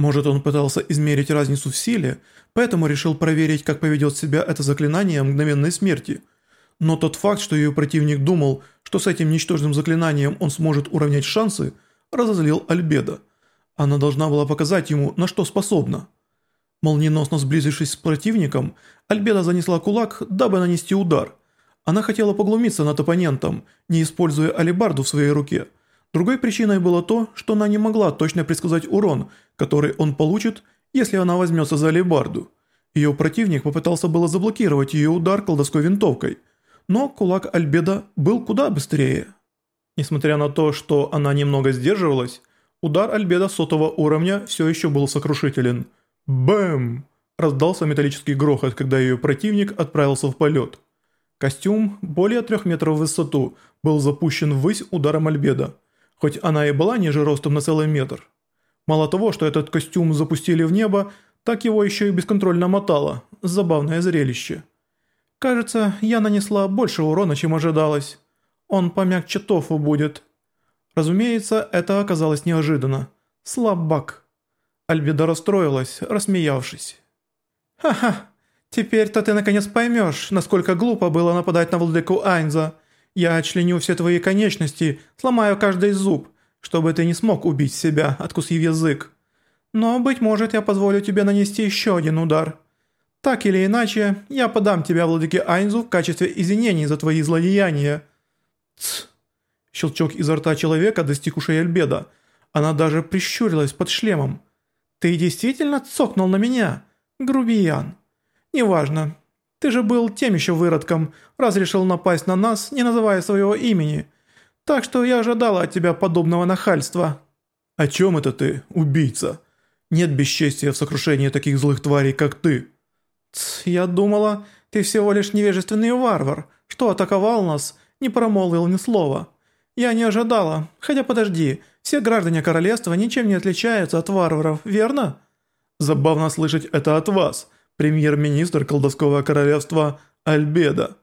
Может он пытался измерить разницу в силе, поэтому решил проверить, как поведет себя это заклинание мгновенной смерти. Но тот факт, что ее противник думал, что с этим ничтожным заклинанием он сможет уравнять шансы, разозлил Альбеда. Она должна была показать ему, на что способна. Молниеносно сблизившись с противником, Альбеда занесла кулак, дабы нанести удар. Она хотела поглумиться над оппонентом, не используя алебарду в своей руке. Другой причиной было то, что она не могла точно предсказать урон, который он получит, если она возьмется за алебарду. Ее противник попытался было заблокировать ее удар колдовской винтовкой, но кулак Альбеда был куда быстрее. Несмотря на то, что она немного сдерживалась, удар Альбеда сотого уровня все еще был сокрушителен – Бэм! Раздался металлический грохот, когда ее противник отправился в полет. Костюм, более трех метров в высоту, был запущен ввысь ударом Альбеда, хоть она и была ниже ростом на целый метр. Мало того, что этот костюм запустили в небо, так его еще и бесконтрольно мотало. Забавное зрелище. Кажется, я нанесла больше урона, чем ожидалось. Он помягче тофу будет. Разумеется, это оказалось неожиданно. Слабак. Альбеда расстроилась, рассмеявшись. «Ха-ха, теперь-то ты наконец поймешь, насколько глупо было нападать на владыку Айнза. Я отчленю все твои конечности, сломаю каждый зуб, чтобы ты не смог убить себя, откусив язык. Но, быть может, я позволю тебе нанести еще один удар. Так или иначе, я подам тебя владыке Айнзу в качестве извинений за твои злодеяния». «Тсс». Щелчок изо рта человека достиг ушей Альбеда. Она даже прищурилась под шлемом. «Ты действительно цокнул на меня, грубиян? Неважно. Ты же был тем еще выродком, раз решил напасть на нас, не называя своего имени. Так что я ожидала от тебя подобного нахальства». «О чем это ты, убийца? Нет бесчестия в сокрушении таких злых тварей, как ты». Тс, «Я думала, ты всего лишь невежественный варвар, что атаковал нас, не промолвил ни слова. Я не ожидала, хотя подожди, все граждане королевства ничем не отличаются от варваров, верно?» «Забавно слышать это от вас, премьер-министр колдовского королевства Альбеда».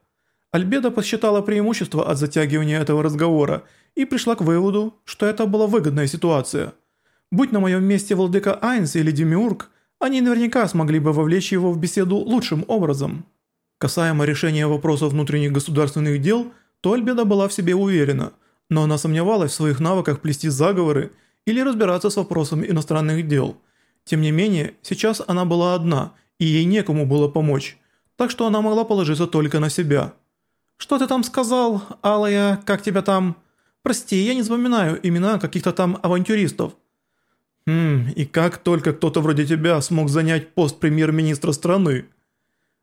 Альбеда посчитала преимущество от затягивания этого разговора и пришла к выводу, что это была выгодная ситуация. Будь на моем месте владыка Айнс или Демиург, они наверняка смогли бы вовлечь его в беседу лучшим образом. Касаемо решения вопросов внутренних государственных дел, то Альбеда была в себе уверена – но она сомневалась в своих навыках плести заговоры или разбираться с вопросами иностранных дел. Тем не менее, сейчас она была одна, и ей некому было помочь, так что она могла положиться только на себя. «Что ты там сказал, Алая, как тебя там?» «Прости, я не вспоминаю имена каких-то там авантюристов». «Хм, и как только кто-то вроде тебя смог занять пост премьер-министра страны?»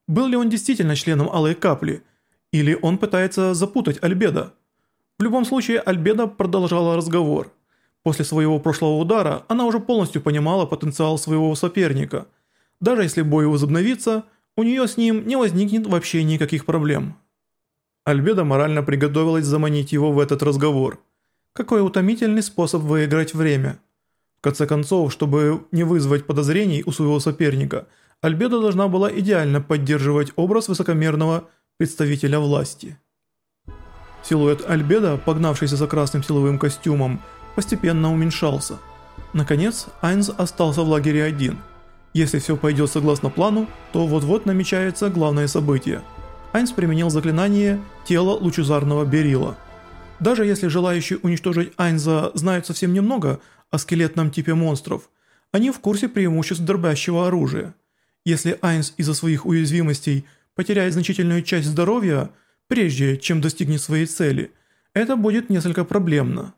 Был ли он действительно членом Алой Капли? Или он пытается запутать Альбеда? В любом случае, Альбеда продолжала разговор. После своего прошлого удара она уже полностью понимала потенциал своего соперника. Даже если бой возобновится, у нее с ним не возникнет вообще никаких проблем. Альбеда морально приготовилась заманить его в этот разговор. Какой утомительный способ выиграть время. В конце концов, чтобы не вызвать подозрений у своего соперника, Альбеда должна была идеально поддерживать образ высокомерного представителя власти. Силуэт Альбеда, погнавшийся за красным силовым костюмом, постепенно уменьшался. Наконец, Айнс остался в лагере один. Если все пойдет согласно плану, то вот-вот намечается главное событие. Айнс применил заклинание «Тело лучезарного берила». Даже если желающие уничтожить Айнза знают совсем немного о скелетном типе монстров, они в курсе преимуществ дробящего оружия. Если Айнс из-за своих уязвимостей потеряет значительную часть здоровья – прежде чем достигнет своей цели, это будет несколько проблемно.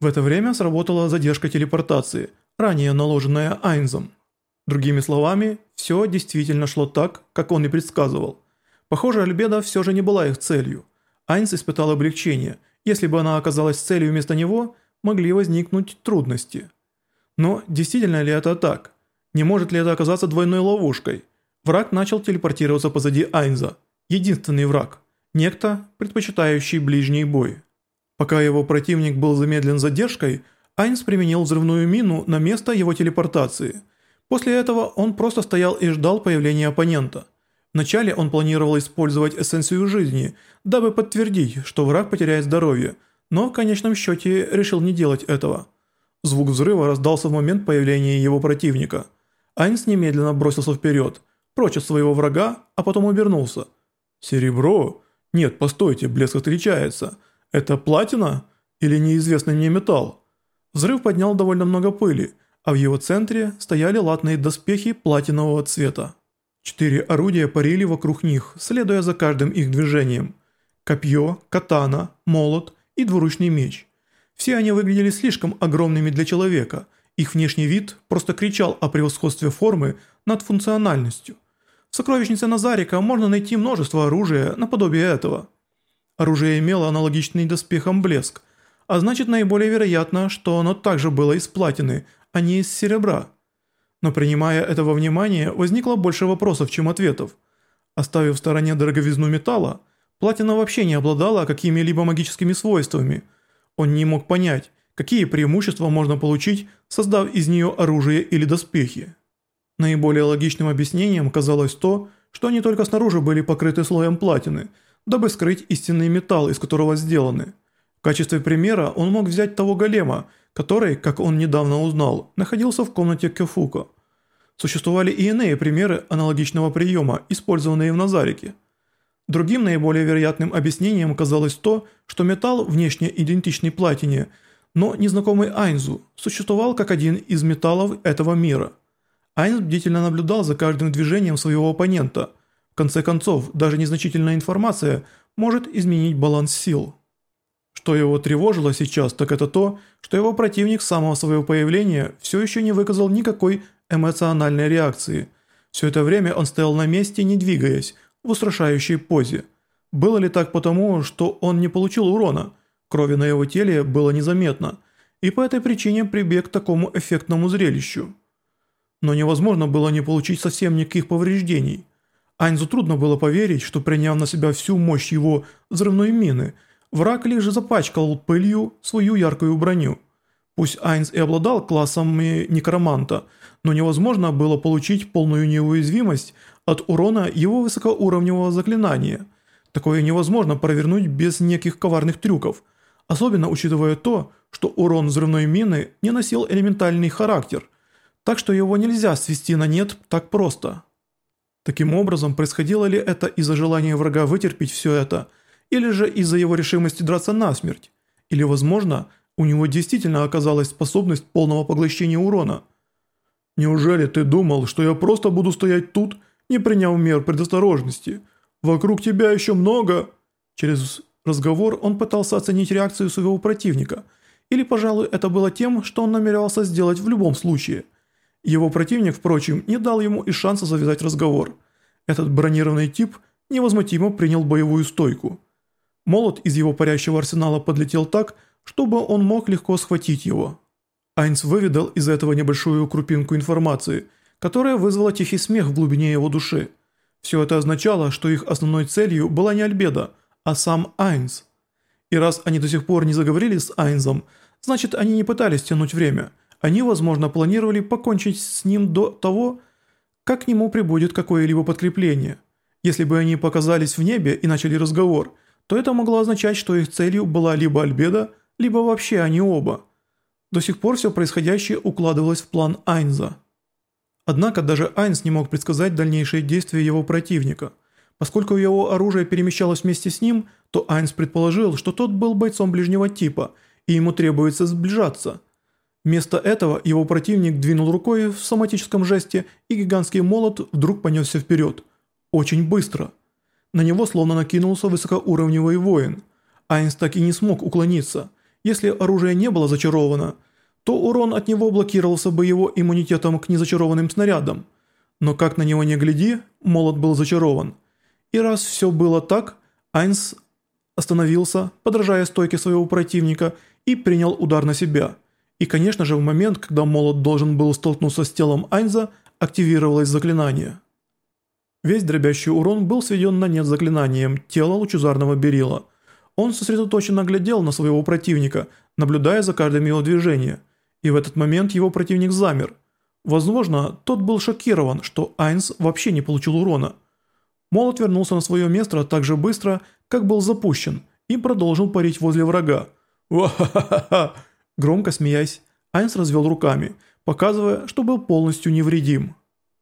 В это время сработала задержка телепортации, ранее наложенная Айнзом. Другими словами, все действительно шло так, как он и предсказывал. Похоже, Альбеда все же не была их целью. Айнс испытал облегчение. Если бы она оказалась целью вместо него, могли возникнуть трудности. Но действительно ли это так? Не может ли это оказаться двойной ловушкой? Враг начал телепортироваться позади Айнза. Единственный враг. Некто, предпочитающий ближний бой. Пока его противник был замедлен задержкой, Айнс применил взрывную мину на место его телепортации. После этого он просто стоял и ждал появления оппонента. Вначале он планировал использовать эссенцию жизни, дабы подтвердить, что враг потеряет здоровье, но в конечном счете решил не делать этого. Звук взрыва раздался в момент появления его противника. Айнс немедленно бросился вперед, прочь от своего врага, а потом обернулся. «Серебро? Нет, постойте, блеск отличается. Это платина или неизвестный мне металл?» Взрыв поднял довольно много пыли, а в его центре стояли латные доспехи платинового цвета. Четыре орудия парили вокруг них, следуя за каждым их движением. Копье, катана, молот и двуручный меч. Все они выглядели слишком огромными для человека, их внешний вид просто кричал о превосходстве формы над функциональностью. В сокровищнице Назарика можно найти множество оружия наподобие этого. Оружие имело аналогичный доспехам блеск, а значит наиболее вероятно, что оно также было из платины, а не из серебра. Но принимая это во внимание, возникло больше вопросов, чем ответов. Оставив в стороне дороговизну металла, платина вообще не обладала какими-либо магическими свойствами. Он не мог понять, какие преимущества можно получить, создав из нее оружие или доспехи. Наиболее логичным объяснением казалось то, что они только снаружи были покрыты слоем платины, дабы скрыть истинный металл, из которого сделаны. Качестве примера он мог взять того голема, который, как он недавно узнал, находился в комнате Кёфука. Существовали и иные примеры аналогичного приема, использованные в Назарике. Другим наиболее вероятным объяснением казалось то, что металл, внешне идентичный платине, но незнакомый Айнзу, существовал как один из металлов этого мира. Айнз бдительно наблюдал за каждым движением своего оппонента. В конце концов, даже незначительная информация может изменить баланс сил. Что его тревожило сейчас, так это то, что его противник с самого своего появления все еще не выказал никакой эмоциональной реакции. Все это время он стоял на месте, не двигаясь, в устрашающей позе. Было ли так потому, что он не получил урона? Крови на его теле было незаметно, и по этой причине прибег к такому эффектному зрелищу. Но невозможно было не получить совсем никаких повреждений. Айнзу трудно было поверить, что приняв на себя всю мощь его взрывной мины, враг лишь запачкал пылью свою яркую броню. Пусть Айнс и обладал классами некроманта, но невозможно было получить полную неуязвимость от урона его высокоуровневого заклинания. Такое невозможно провернуть без неких коварных трюков, особенно учитывая то, что урон взрывной мины не носил элементальный характер, так что его нельзя свести на нет так просто. Таким образом, происходило ли это из-за желания врага вытерпеть все это, или же из-за его решимости драться насмерть, или, возможно, у него действительно оказалась способность полного поглощения урона. «Неужели ты думал, что я просто буду стоять тут, не приняв мер предосторожности? Вокруг тебя еще много...» Через разговор он пытался оценить реакцию своего противника, или, пожалуй, это было тем, что он намеревался сделать в любом случае. Его противник, впрочем, не дал ему и шанса завязать разговор. Этот бронированный тип невозмутимо принял боевую стойку. Молот из его парящего арсенала подлетел так, чтобы он мог легко схватить его. Айнс выведал из этого небольшую крупинку информации, которая вызвала тихий смех в глубине его души. Все это означало, что их основной целью была не Альбеда, а сам Айнс. И раз они до сих пор не заговорили с Айнзом, значит они не пытались тянуть время. Они, возможно, планировали покончить с ним до того, как к нему прибудет какое-либо подкрепление. Если бы они показались в небе и начали разговор, то это могло означать, что их целью была либо Альбеда, либо вообще они оба. До сих пор все происходящее укладывалось в план Айнза. Однако даже Айнс не мог предсказать дальнейшие действия его противника. Поскольку его оружие перемещалось вместе с ним, то Айнс предположил, что тот был бойцом ближнего типа, и ему требуется сближаться. Вместо этого его противник двинул рукой в соматическом жесте, и гигантский молот вдруг понесся вперед. Очень быстро. На него словно накинулся высокоуровневый воин. Айнс так и не смог уклониться – если оружие не было зачаровано, то урон от него блокировался бы его иммунитетом к незачарованным снарядам. Но как на него не гляди, молот был зачарован. И раз все было так, Айнс остановился, подражая стойке своего противника, и принял удар на себя. И конечно же в момент, когда молот должен был столкнуться с телом Айнза, активировалось заклинание. Весь дробящий урон был сведен на нет заклинанием тела лучезарного берила – он сосредоточенно глядел на своего противника, наблюдая за каждым его движением, и в этот момент его противник замер. Возможно, тот был шокирован, что Айнс вообще не получил урона. Молот вернулся на свое место так же быстро, как был запущен, и продолжил парить возле врага. «Ва-ха-ха-ха!» Громко смеясь, Айнс развел руками, показывая, что был полностью невредим.